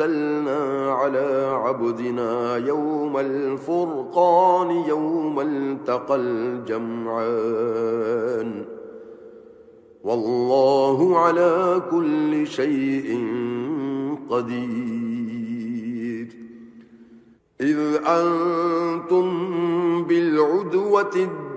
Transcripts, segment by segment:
أنزلنا على عبدنا يوم الفرقان يوم التقى الجمعان. والله على كل شيء قدير. إذ أنتم بالعدوة الدين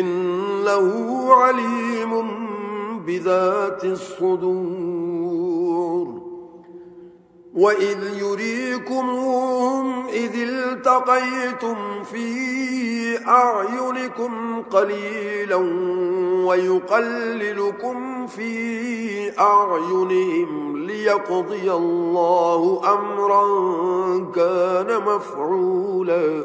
إنه عليم بذات الصدور. وإذ يريكمهم إذ التقيتم في أعينكم قليلا ويقللكم في أعينهم ليقضي الله أمرا كان مفعولا.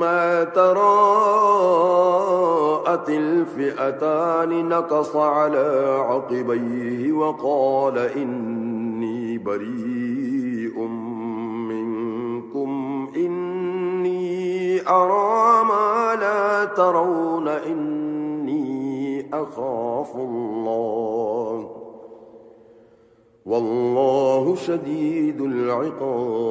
ما تراءت الفئتان نقص على عقبيه وقال إني بريء منكم إني أرى ما لا ترون إني أخاف الله. والله شديد العقاب.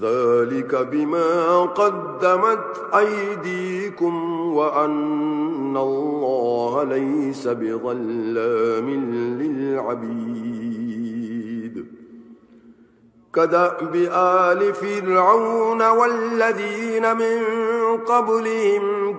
ذلك بما قدمت أيديكم وأن الله ليس بظلام للعبيد كدأ بآل فرعون والذين من قبلهم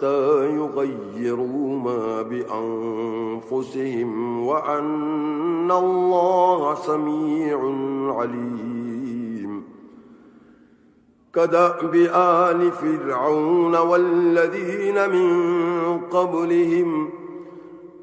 حتى يغيروا ما بأنفسهم وأن الله سميع عليم. كدأب آل فرعون والذين من قبلهم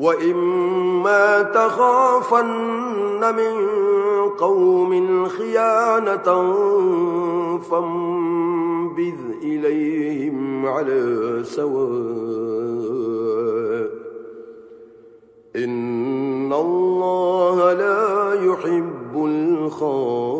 وَإِمَّا تَخَافَنَّ مِنْ قَوْمٍ خِيَانَةً فَانْبِذْ إِلَيْهِمْ عَلَى سَوَاءٍ إِنَّ اللَّهَ لَا يُحِبُّ الْخَائِنِينَ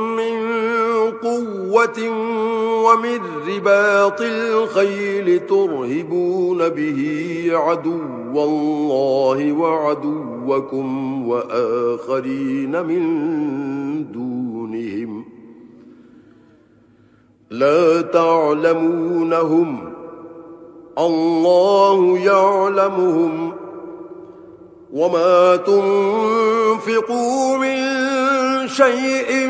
قوة ومن رباط الخيل ترهبون به عدو الله وعدوكم وآخرين من دونهم لا تعلمونهم الله يعلمهم وما تنفقوا من شيء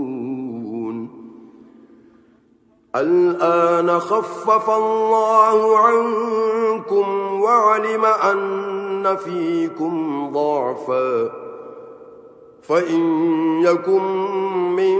الآن خفف الله عنكم وعلم أن فيكم ضعفا فإن يكن من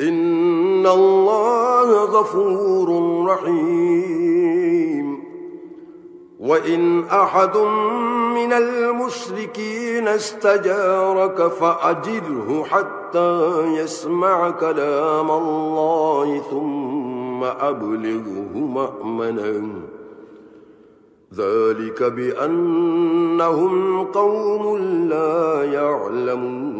إن الله غفور رحيم وإن أحد من المشركين استجارك فأجره حتى يسمع كلام الله ثم أبلغه مأمنا ذلك بأنهم قوم لا يعلمون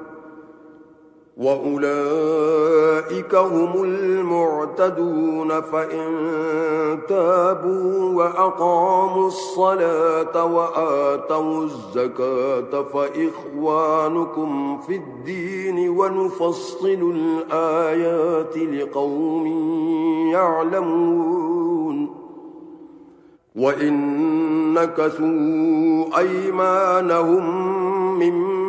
وأولئك هم المعتدون فإن تابوا وأقاموا الصلاة وآتوا الزكاة فإخوانكم في الدين ونفصل الآيات لقوم يعلمون وإن نكثوا أيمانهم من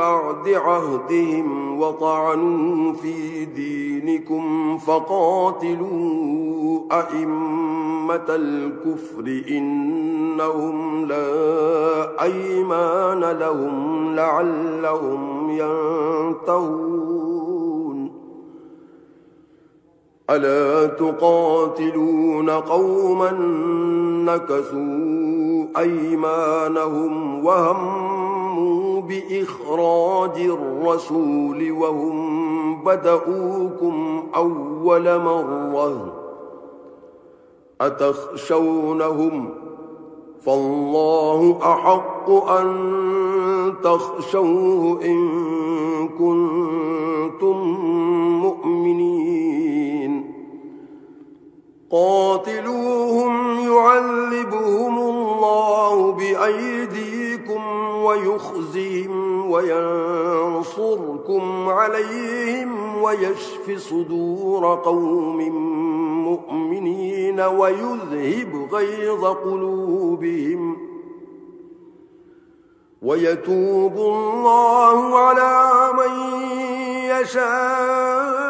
بعد عهدهم وطعنوا في دينكم فقاتلوا أئمة الكفر إنهم لا أيمان لهم لعلهم ينتهون. ألا تقاتلون قوما نكسوا أيمانهم وهم هموا بإخراج الرسول وهم بدؤوكم أول مرة أتخشونهم فالله أحق أن تخشوه إن كنتم مؤمنين قاتلوهم يعذبهم الله بأيديكم ويخزيهم وينصركم عليهم ويشف صدور قوم مؤمنين ويذهب غيظ قلوبهم ويتوب الله على من يشاء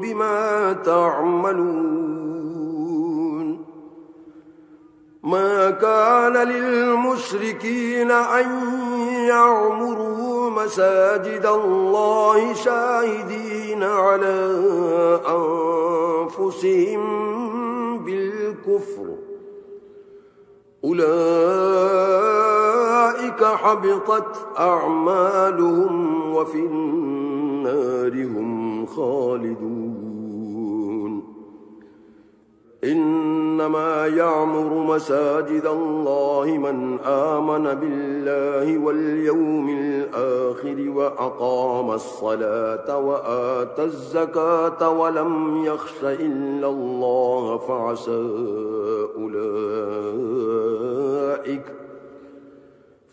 بما تعملون ما كان للمشركين أن يعمروا مساجد الله شاهدين على أنفسهم بالكفر أولئك حبطت أعمالهم وفي النار النار هم خالدون. إنما يعمر مساجد الله من آمن بالله واليوم الآخر وأقام الصلاة وآت الزكاة ولم يخش إلا الله فعسى أولئك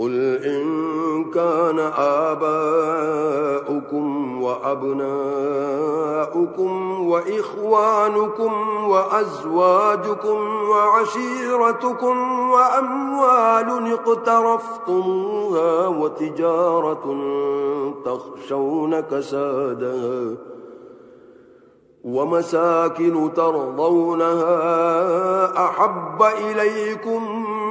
قل إن كان آباؤكم وأبناؤكم وإخوانكم وأزواجكم وعشيرتكم وأموال اقترفتمها وتجارة تخشون كسادها ومساكن ترضونها أحب إليكم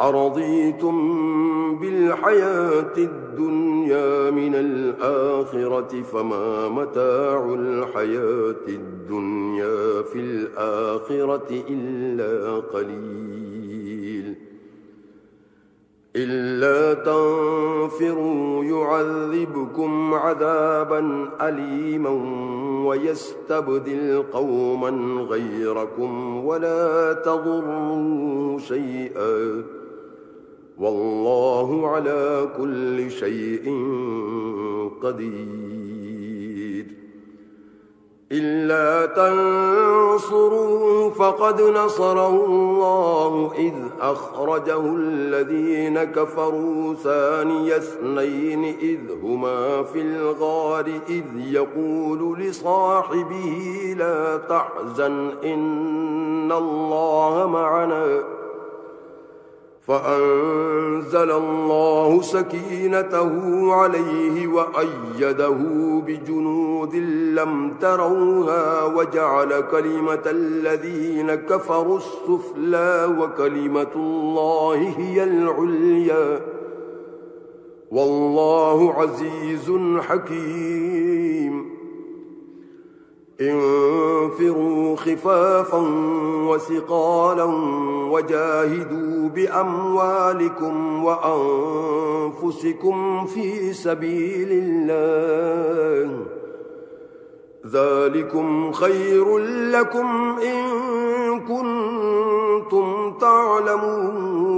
أرضيتم بالحياة الدنيا من الآخرة فما متاع الحياة الدنيا في الآخرة إلا قليل إلا تنفروا يعذبكم عذابا أليما ويستبدل قوما غيركم ولا تضروا شيئا والله على كل شيء قدير. إلا تنصروا فقد نصره الله إذ أخرجه الذين كفروا ثاني اثنين إذ هما في الغار إذ يقول لصاحبه لا تحزن إن الله معنا. فأنزل الله سكينته عليه وأيده بجنود لم تروها وجعل كلمة الذين كفروا السفلا وكلمة الله هي العليا والله عزيز حكيم إن وانفروا خفافا وسقالا وجاهدوا بأموالكم وأنفسكم في سبيل الله. ذلكم خير لكم إن كنتم تعلمون.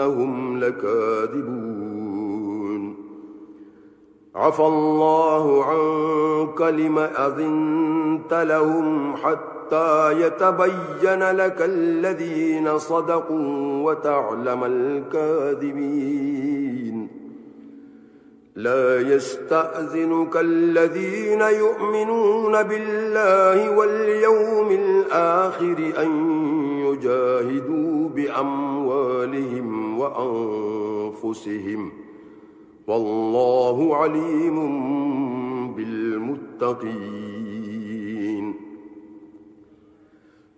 إنهم لكاذبون. عفى الله عنك لما أذنت لهم حتى يتبين لك الذين صدقوا وتعلم الكاذبين. لا يستأذنك الذين يؤمنون بالله واليوم الآخر أن يجاهدوا بأموالهم وأنفسهم والله عليم بالمتقين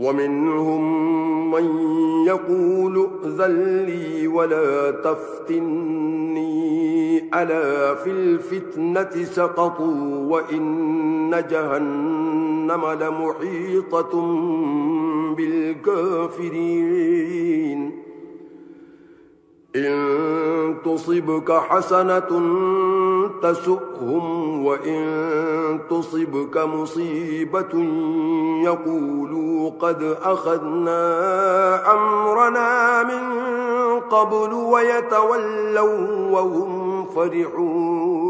ومنهم من يقول ذلي ولا تفتني ألا في الفتنة سقطوا وإن جهنم لمحيطة بالكافرين. إن تصبك حسنة تسؤهم وإن تصبك مصيبة يقولوا قد أخذنا أمرنا من قبل ويتولوا وهم فرحون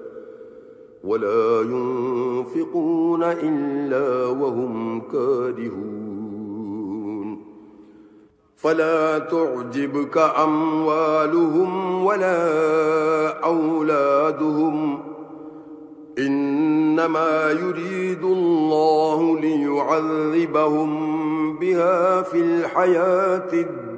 ولا ينفقون إلا وهم كارهون. فلا تعجبك أموالهم ولا أولادهم. إنما يريد الله ليعذبهم بها في الحياة الدنيا.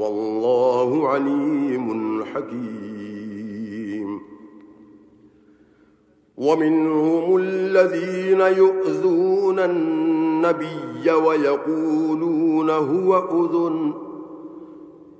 والله عليم حكيم ومنهم الذين يؤذون النبي ويقولون هو أذن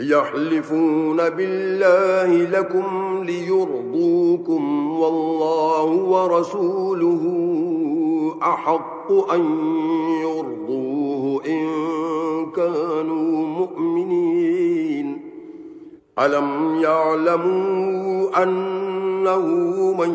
يحلفون بالله لكم ليرضوكم والله ورسوله أحق أن يرضوه إن كانوا مؤمنين. ألم يعلموا أنه من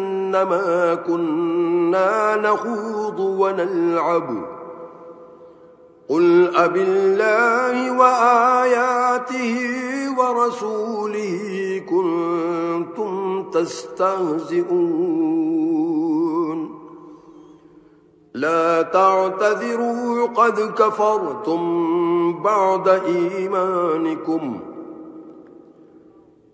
إنما كنا نخوض ونلعب. قل أب الله وآياته ورسوله كنتم تستهزئون. لا تعتذروا قد كفرتم بعد إيمانكم.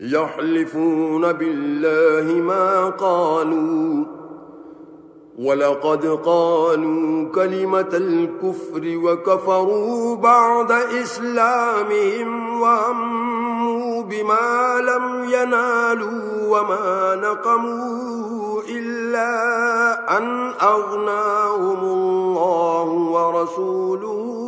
يحلفون بالله ما قالوا ولقد قالوا كلمة الكفر وكفروا بعد إسلامهم وأموا بما لم ينالوا وما نقموا إلا أن أغناهم الله ورسوله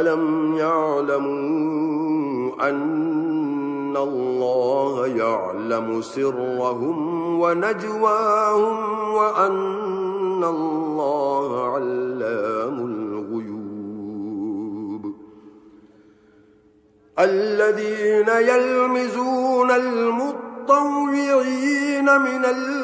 ألم يعلموا أن الله يعلم سرهم ونجواهم وأن الله علام الغيوب الذين يلمزون المطوعين من المطوعين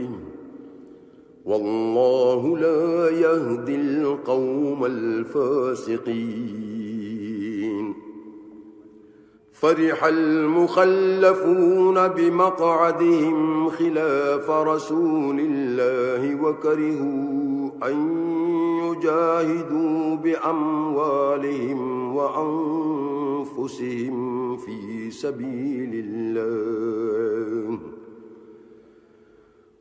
والله لا يهدي القوم الفاسقين. فرح المخلفون بمقعدهم خلاف رسول الله وكرهوا أن يجاهدوا بأموالهم وأنفسهم في سبيل الله.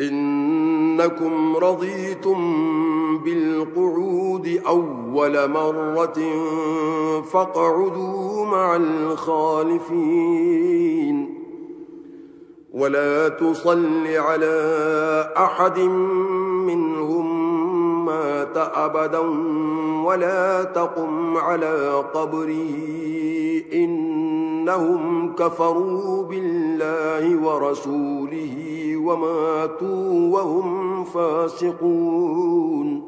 إنكم رضيتم بالقعود أول مرة فاقعدوا مع الخالفين ولا تصل على أحد منهم مات أبدا ولا تقم على قبري إنهم كفروا بالله ورسوله وماتوا وهم فاسقون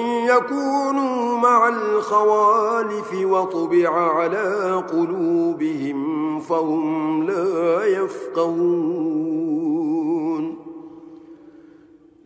يكونوا مع الخوالف وطبع على قلوبهم فهم لا يفقهون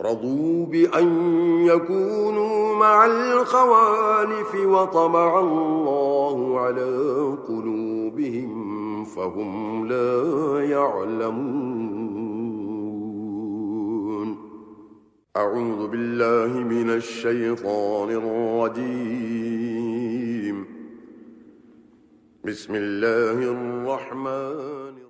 رضوا بأن يكونوا مع الخوالف وطبع الله على قلوبهم فهم لا يعلمون. أعوذ بالله من الشيطان الرجيم. بسم الله الرحمن الرحيم